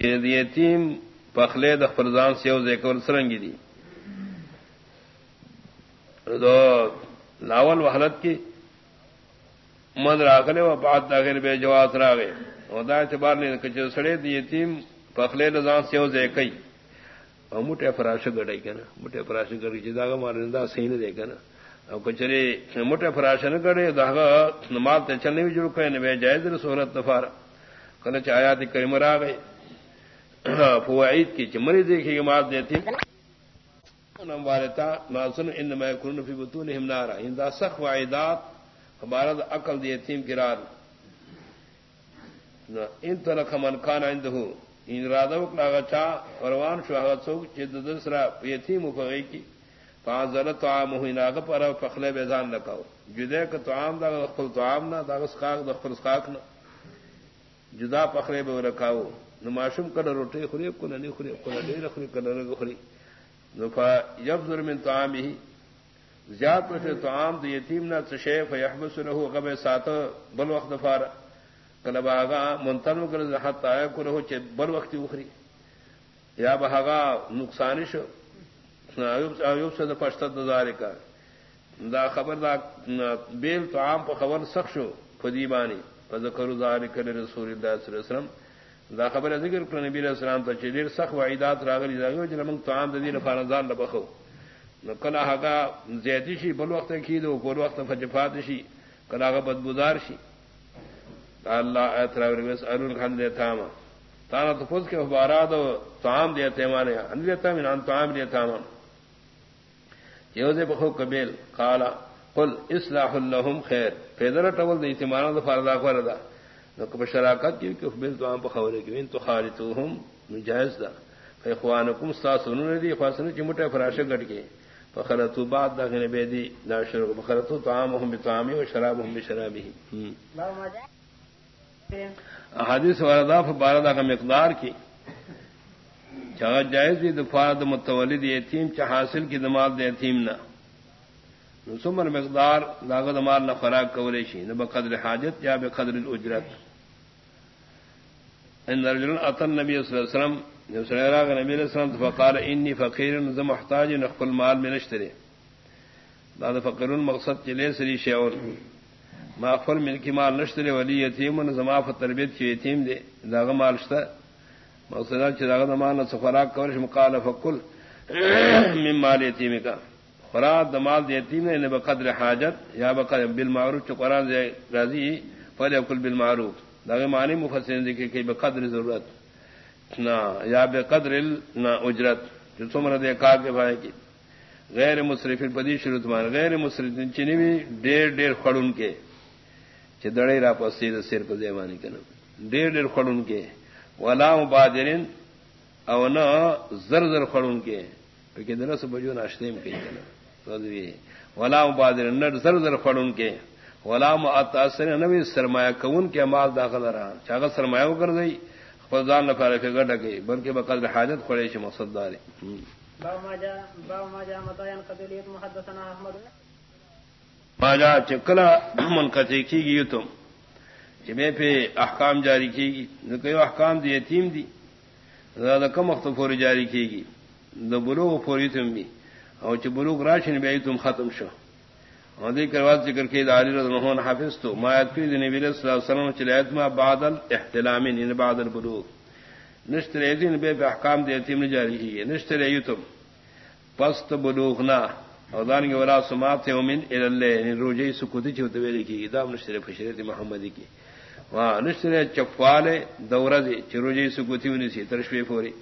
یتیم پخلے د فرزان سے ذکر سرنگی دی دو لاول وحلت کی مد راغلے و بات داخل بے جواز راغے ودا اعتبار نے کچھ سڑے دی یتیم پخلے رضان سے ذکئی اور موٹے فراش گڑائی کنا موٹے فراش گڑی جدا گا مارے دا صحیح دے کنا اور کچرے موٹے فراش نہ گڑے داغا نماز تے چلنے بھی جڑ کے نہ جائز صورت دفار کنا چایا تے کریم را گئے فوائد کی چمری دیکھی کہ مات دیتی نم ناسن ان میں کرن فی بطونہم نارا۔ ان سخ وعیدات ہمارا دا عقل دی یتیم قرار ان تلک من کان عندہو ان رادہ وکلا چا وروان شو هغه څوک چې د دسرا یتیم وکوي کی۔ فازل طعام هو ناغ پر فخله بیزان لکاو جدا ک طعام دا خپل طعام نه دا اسقاق د خپل اسقاق نه جدا پخله به ورکاو نو ماشوم کله روټي خوري کو نه خوري کو نه ډیر خوري کله نه خوري. نو ف یبذر من طعامه زیاد پر طعام د یتیم نه څه شی فیحبس له غبه ساته بل وخت فار کله باغا منتن وکړه حتی آیا کو له چې بل وخت وخري یا بهغا نقصان شو. ایوب ایوب سے پښته د ذالکا دا خبر دا بیل طعام په خبر سخت شو فدیبانی فذكر ذلك لرسول الله صلی الله علیه وسلم. دا خبر ذکر کړ نبی رسول الله ته چې ډیر سخت وعیدات راغلي، دا یو چې موږ طعام د دې لپاره ځان لبخو نو کله هغه زیاتی شي، بل وخت کې دو بل وخت فجفات شي، کله هغه بدبودار شي. الله اعتراف ورس ارون خان دے تھاما تانا تو پوز کے باراد طعام دے تیمانے ان دیتا من ان طعام دے تھاما یہ دے بخو قبیل. قال، قل، اصلاح لهم خیر. پیدر ټول د ایتمانو د فرض کو شراکت کی کہ بل تو عام خبرے کہ ان تو خالتوهم مجاز ده. فاخوانکم استاسون ندی فاسن چې موټه فراشه گٹ کے فخرتو بعد دغه نبی دی دا شروع فخرتو طعامهم بطعامه وشرابهم بشرابه احادیث واردہ فباردا کا مقدار کی چاہ جائز بھی دفاع متولد یتیم چاہ حاصل کی دماغ د یتیم نہ سمر مقدار داغ دمال نہ فراق کوریشی نہ بقدر حاجت یا بقدر الاجرت. ان رجل اتن نبی صلی اللہ علیہ وسلم جب سلیرا کا نبی علیہ السلام فقال انی فقیر نظم محتاج نقل مال میں نشترے داد فقیر مقصد چلے سری شیور ما خپل ملکی مال نشترے ولی یتیم ان نظما تربیت کی یتیم دے داغ مال شتا مقصد چې داغه مال نه خوراک کول شم، قال فقل من مال یتیم کا خوراک د مال د یتیم نه یعنی بقدر حاجت، یا بقدر بالمعروف چې قران دې راضی، فلیکل بالمعروف. داغه معنی مفسرین ذکر کوي بقدر ضرورت نہ یا بقدر نہ اجرت، جو څومره دې کار کې بھائی کی۔ غیر مصرف پدی شروط مان غیر مصرف چنی بھی ډیر ډیر خړون کې چې دړې را پسې د سر په دیوانی کنه ډیر ډیر خړون کې ولا مبادرین او نہ زر زر خړون کې په کې دنه سبجو ناشتیم کې کنه توذوی ولا مبادرین نہ زر زر خړون کې ولا مؤثر نوې سرمایہ کون کې مال داخل را. چاغه سرمایہ وګرځي، خپل ځان لپاره کې ګټه کوي، بلکې بقدر حاجت خوري شي مقصد داري ماجا چکلا منقطع کی گئی تم جمع پہ احکام جاری کی گی کئی احکام دی یتیم دی زیادہ کم وقت فوری جاری کی گی دو بلوغ فوری تم بھی اور چ بلوغ راشن بھی تم ختم شو. اور دی کروا ذکر کی داری رضمحون حافظ تو مایت کی نبی صلی اللہ علیہ وسلم چلیت ما بعد الاحتلام ان بعد البلوغ نشتر ایدین بے پہ احکام دی یتیم جاری کی گی نشتر ایتم پست بلوغ نہ اور دان کے ولا سماعت اومن اللہ. یعنی روجی سکوتی چھوتے ویلے کی دام نشتر فشرت محمدی کی. وہاں نشتر چفوال دورہ دے چروجی سکوتی ونی سی. ترشوی فوری